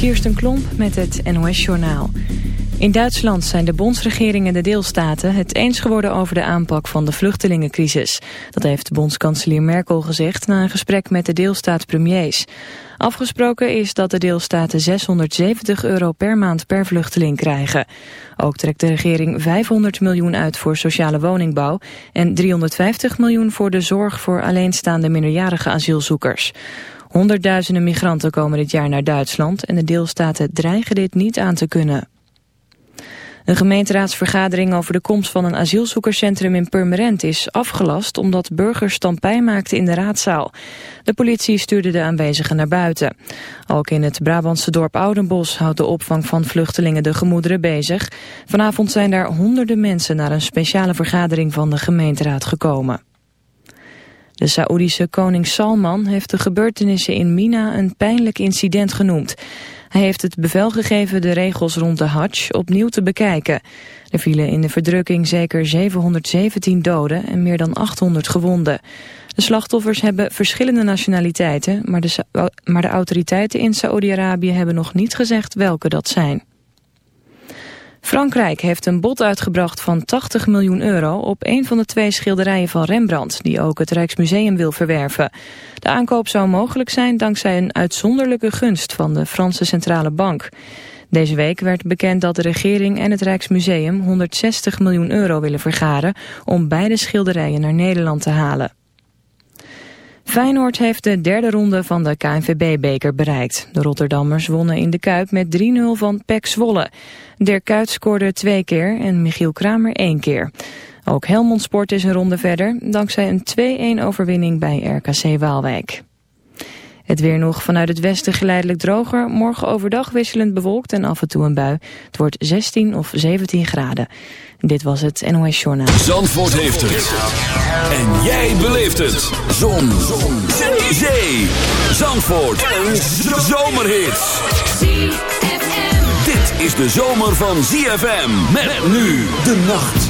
Kirsten Klomp met het NOS-journaal. In Duitsland zijn de bondsregering en de deelstaten het eens geworden over de aanpak van de vluchtelingencrisis. Dat heeft bondskanselier Merkel gezegd na een gesprek met de deelstaatspremiers. Afgesproken is dat de deelstaten 670 euro per maand per vluchteling krijgen. Ook trekt de regering 500 miljoen uit voor sociale woningbouw en 350 miljoen voor de zorg voor alleenstaande minderjarige asielzoekers. Honderdduizenden migranten komen dit jaar naar Duitsland en de deelstaten dreigen dit niet aan te kunnen. Een gemeenteraadsvergadering over de komst van een asielzoekerscentrum in Purmerend is afgelast omdat burgers stampij maakten in de raadzaal. De politie stuurde de aanwezigen naar buiten. Ook in het Brabantse dorp Oudenbos houdt de opvang van vluchtelingen de gemoederen bezig. Vanavond zijn daar honderden mensen naar een speciale vergadering van de gemeenteraad gekomen. De Saoedische koning Salman heeft de gebeurtenissen in Mina een pijnlijk incident genoemd. Hij heeft het bevel gegeven de regels rond de Hajj opnieuw te bekijken. Er vielen in de verdrukking zeker 717 doden en meer dan 800 gewonden. De slachtoffers hebben verschillende nationaliteiten, maar de, maar de autoriteiten in Saoedi-Arabië hebben nog niet gezegd welke dat zijn. Frankrijk heeft een bod uitgebracht van 80 miljoen euro op een van de twee schilderijen van Rembrandt, die ook het Rijksmuseum wil verwerven. De aankoop zou mogelijk zijn dankzij een uitzonderlijke gunst van de Franse Centrale Bank. Deze week werd bekend dat de regering en het Rijksmuseum 160 miljoen euro willen vergaren om beide schilderijen naar Nederland te halen. Feyenoord heeft de derde ronde van de KNVB-beker bereikt. De Rotterdammers wonnen in de Kuip met 3-0 van PEC Zwolle. Dirk Kuyt scoorde twee keer en Michiel Kramer één keer. Ook Helmond Sport is een ronde verder, dankzij een 2-1 overwinning bij RKC Waalwijk. Het weer nog vanuit het westen geleidelijk droger. Morgen overdag wisselend bewolkt en af en toe een bui. Het wordt 16 of 17 graden. Dit was het NOS Journaal. Zandvoort heeft het. En jij beleeft het. Zon. Zon. Zee. Zee. Zandvoort. Een zomerhit. Dit is de zomer van ZFM. Met nu de nacht.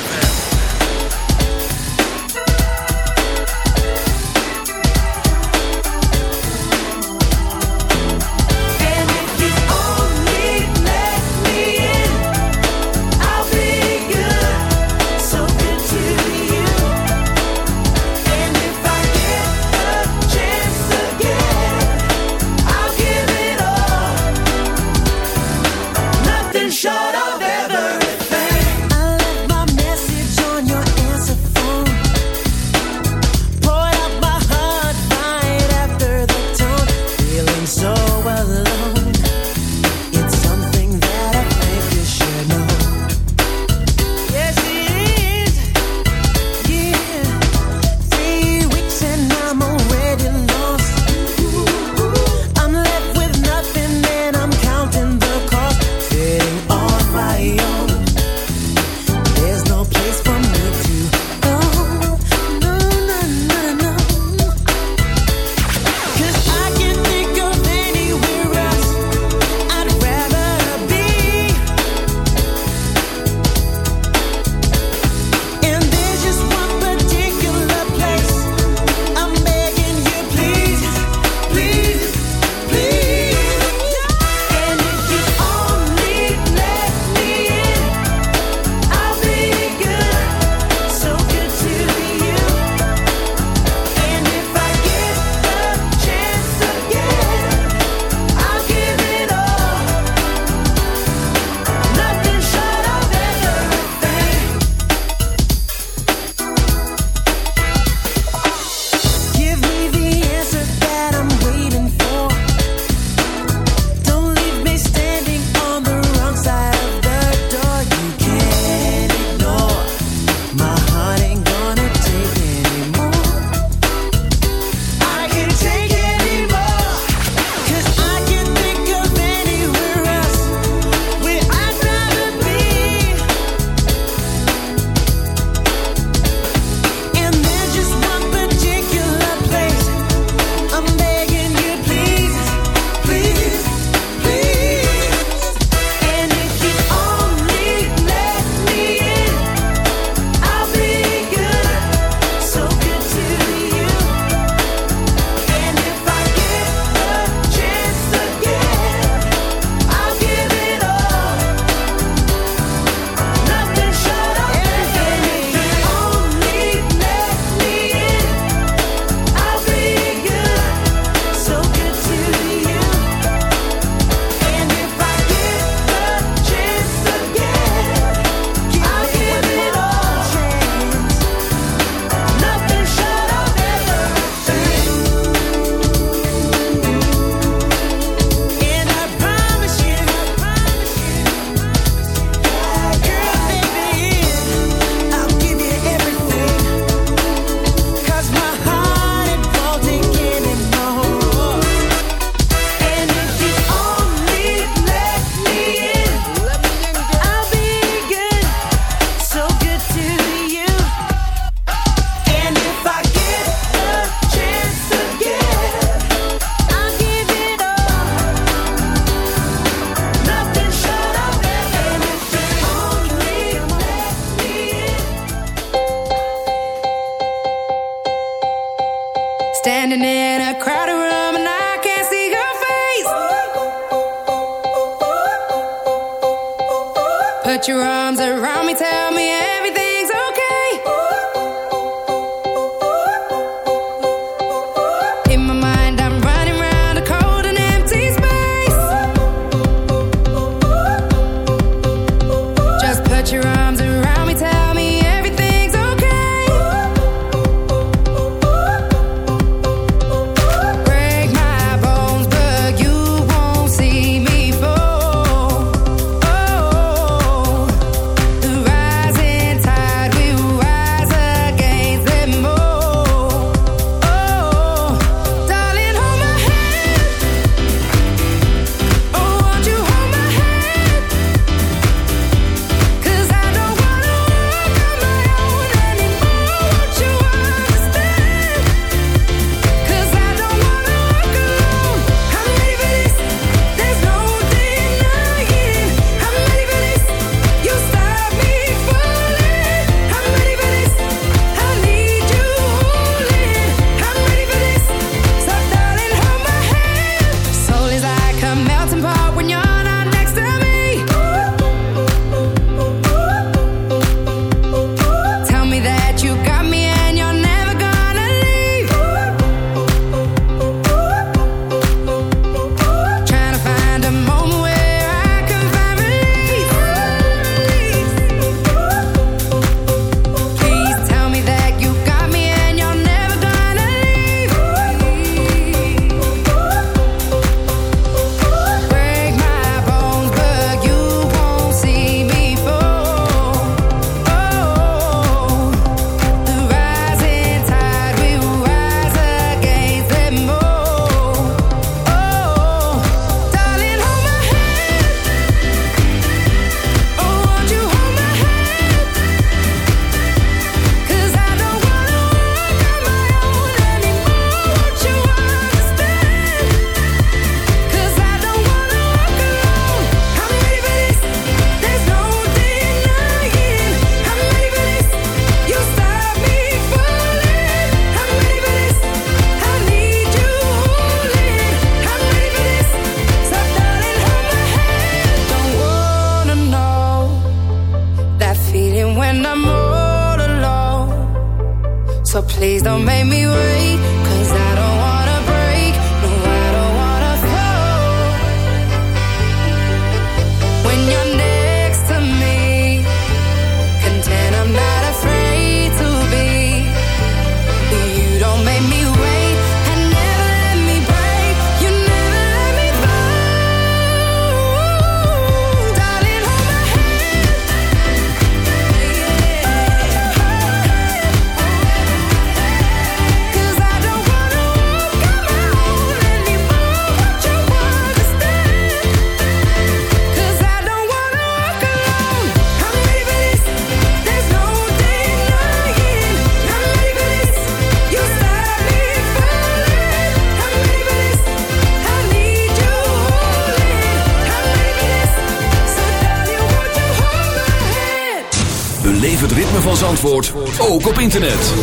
Ook op internet.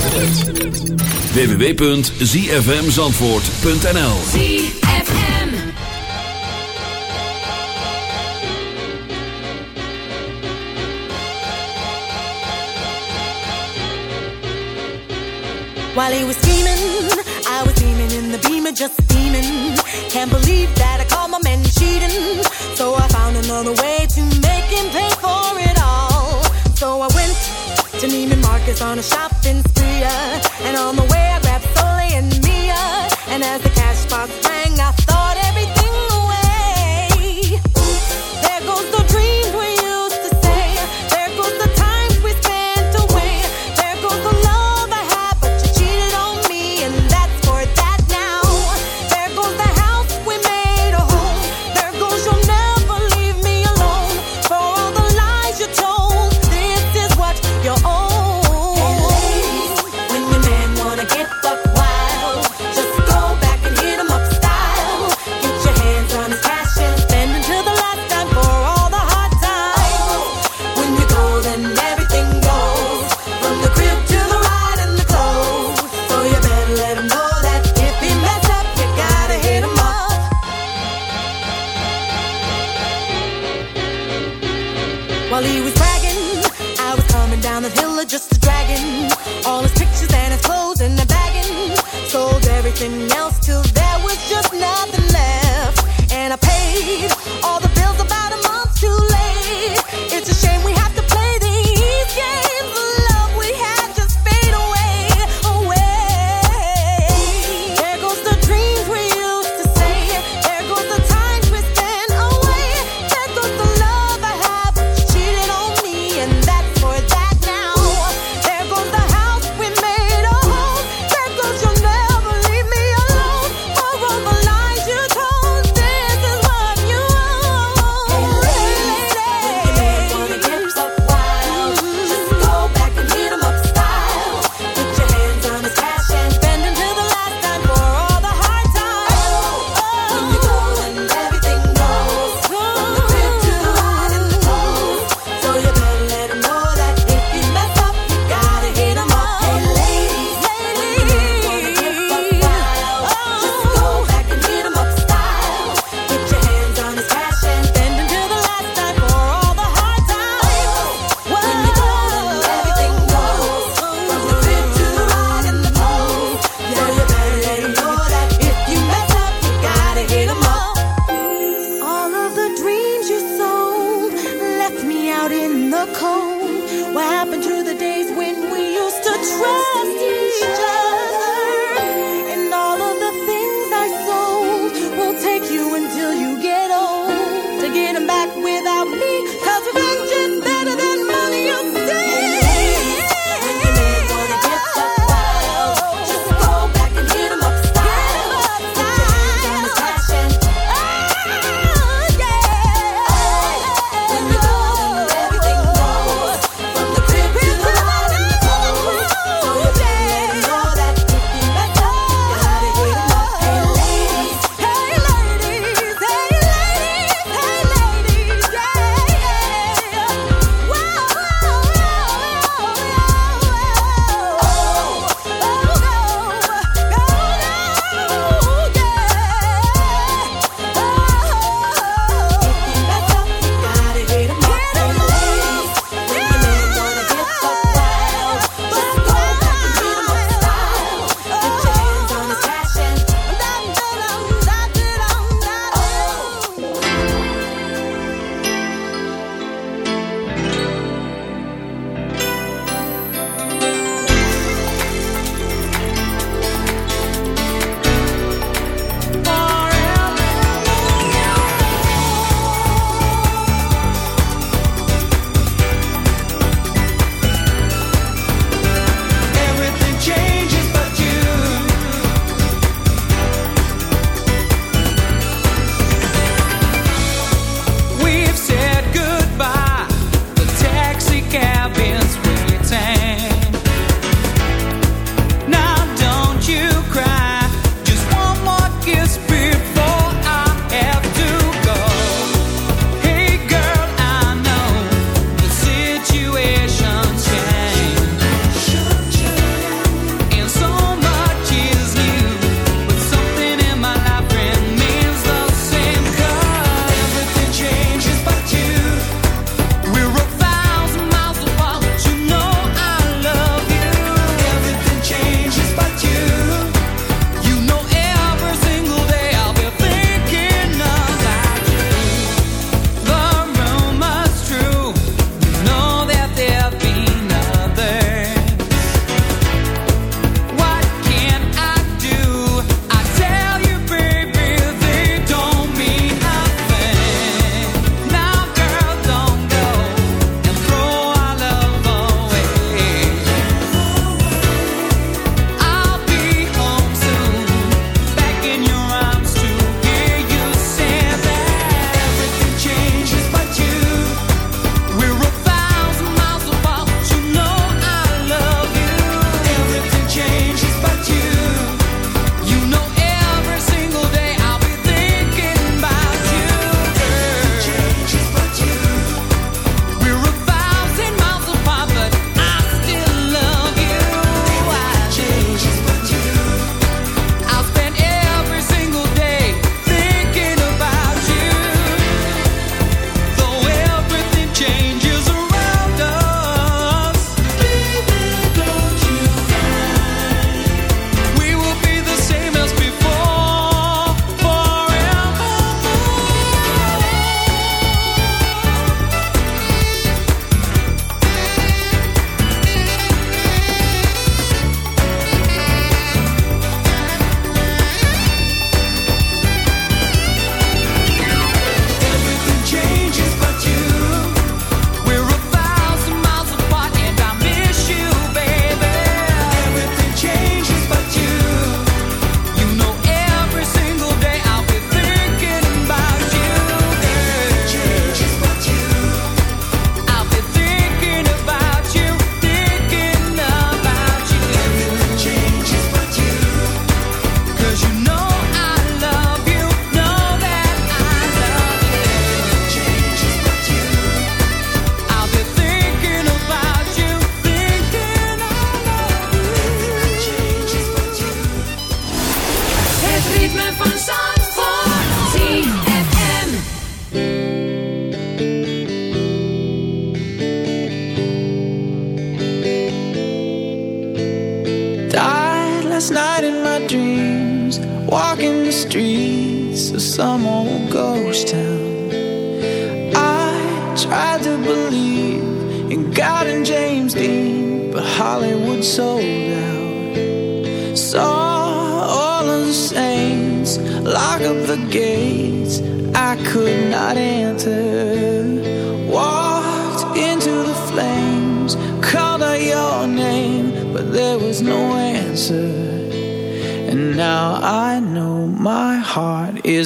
www.zfmzandvoort.nl ZFM While he was scheming, I was beaming in the beamer, just steaming. Can't believe that I called my man cheating. So I found another way to make him pay for it all. So I to Neiman Marcus on a shopping spree. Uh, and on the way, I grabbed Sully and Mia. And as the cash box rang, I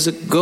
a good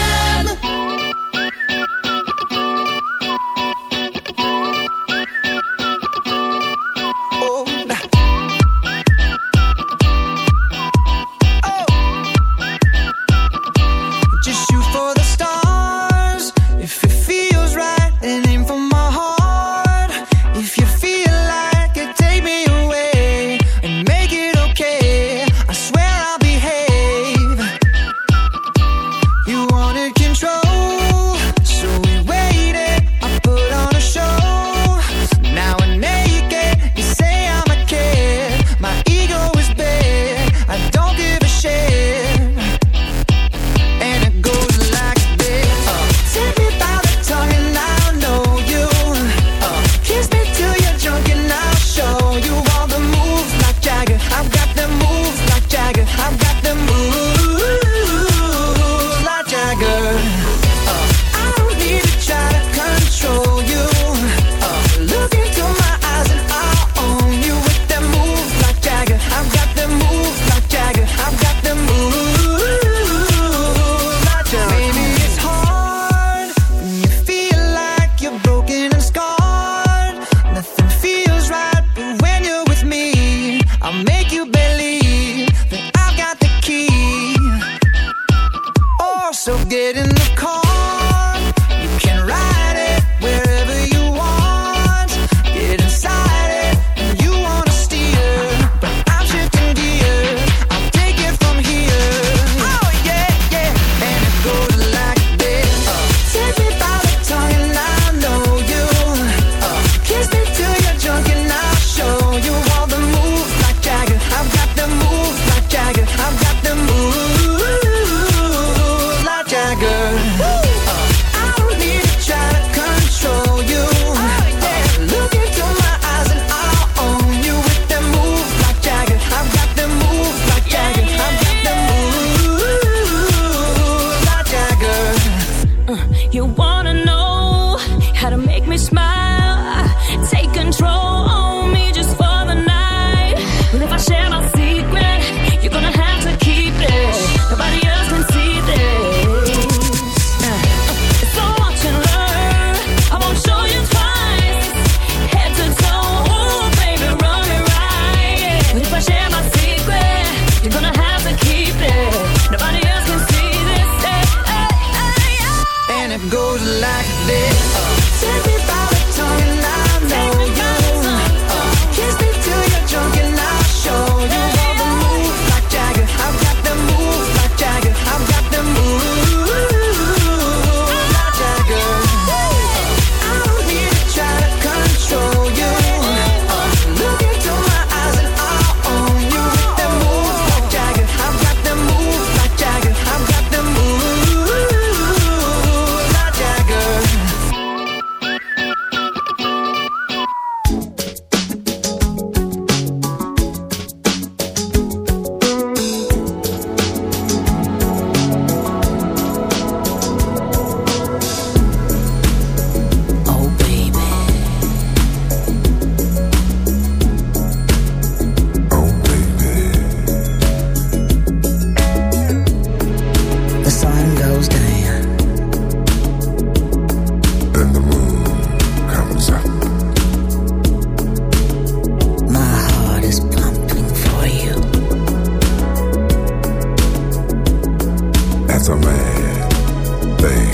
a man thing.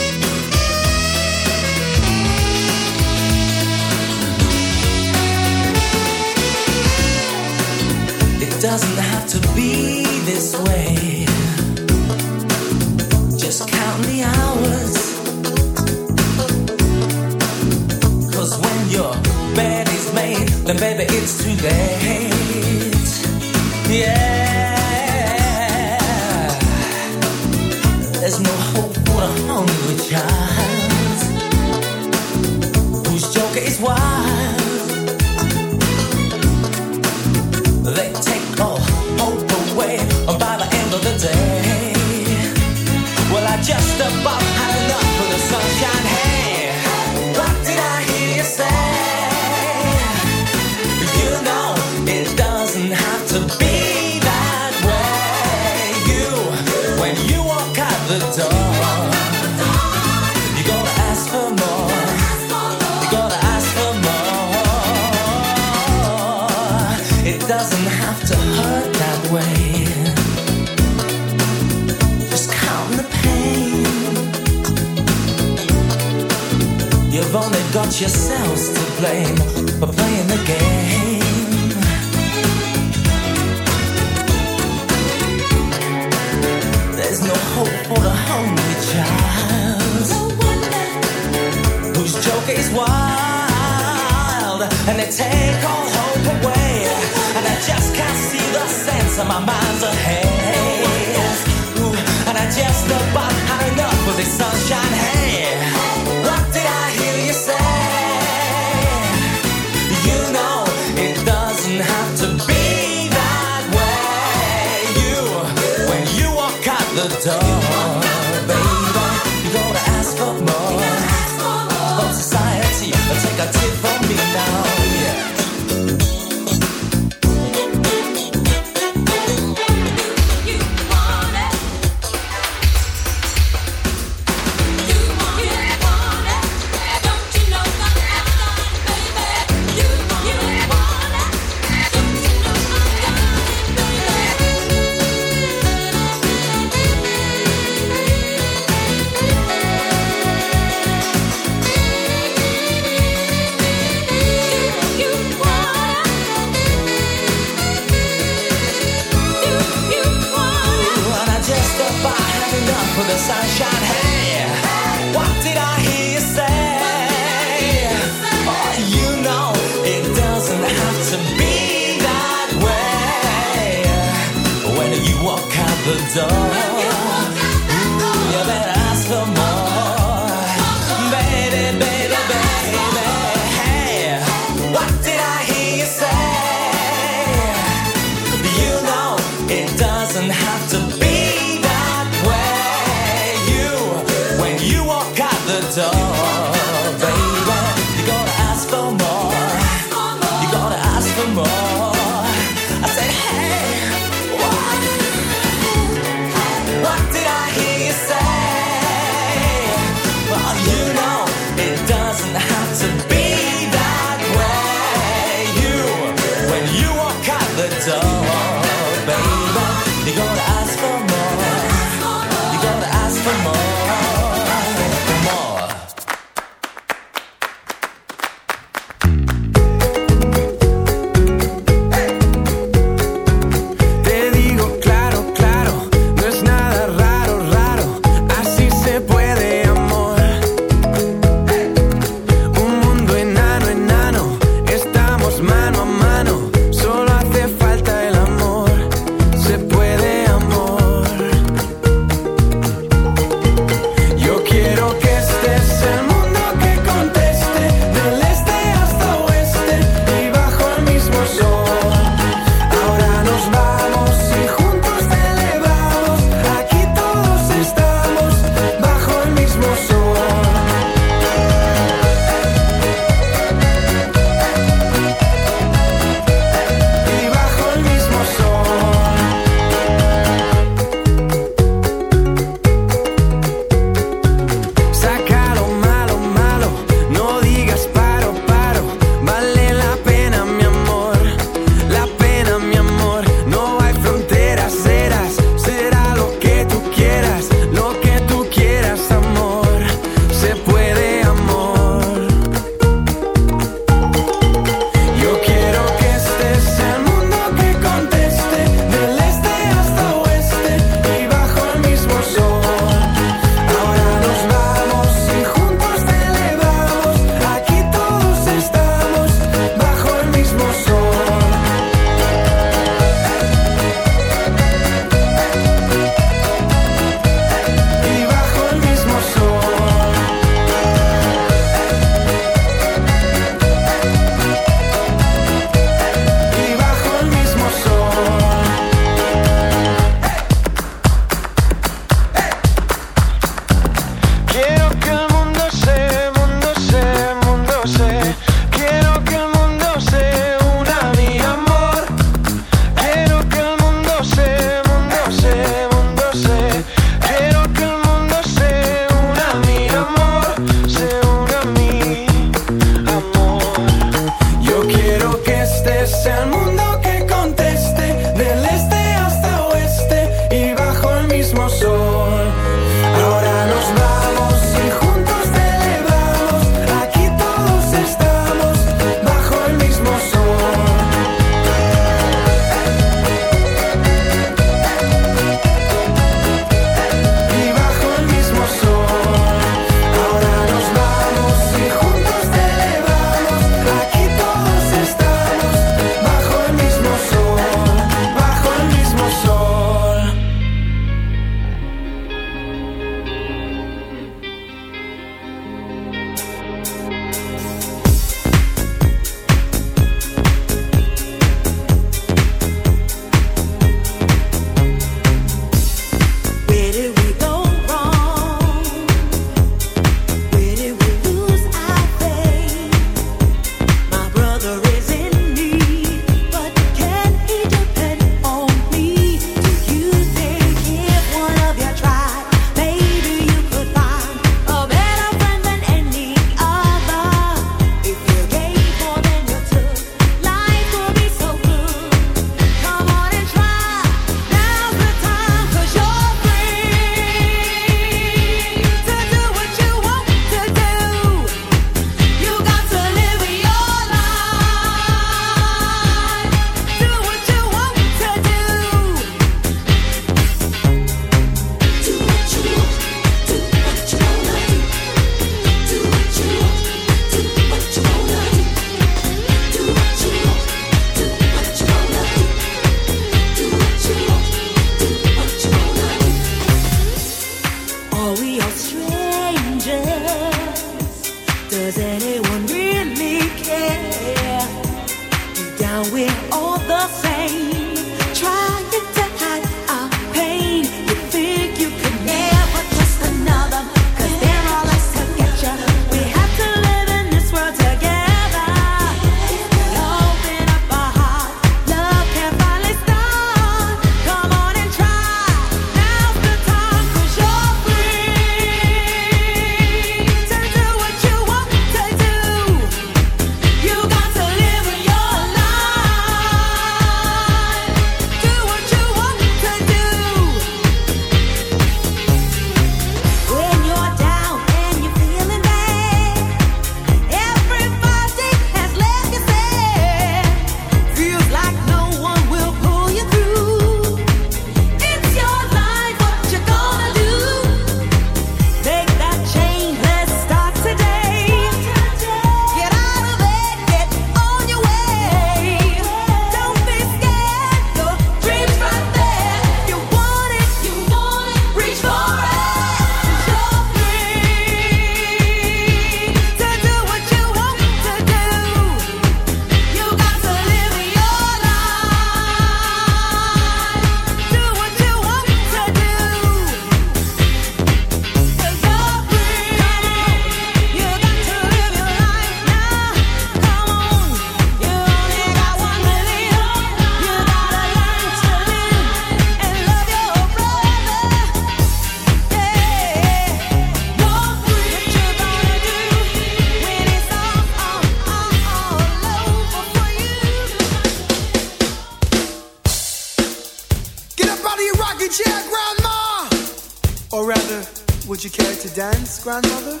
Rather, would you care to dance, grandmother?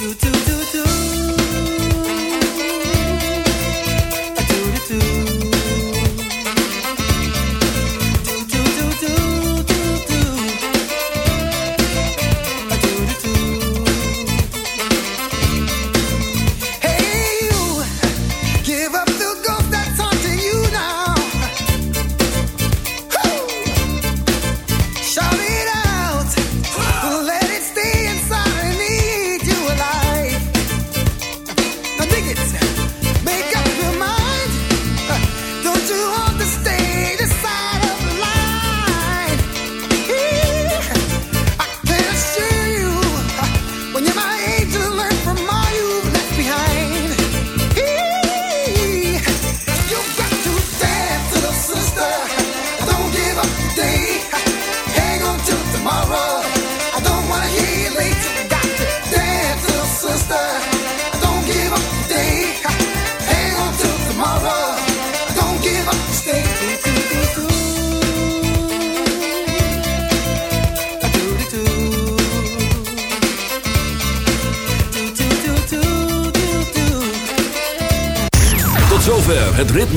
You too.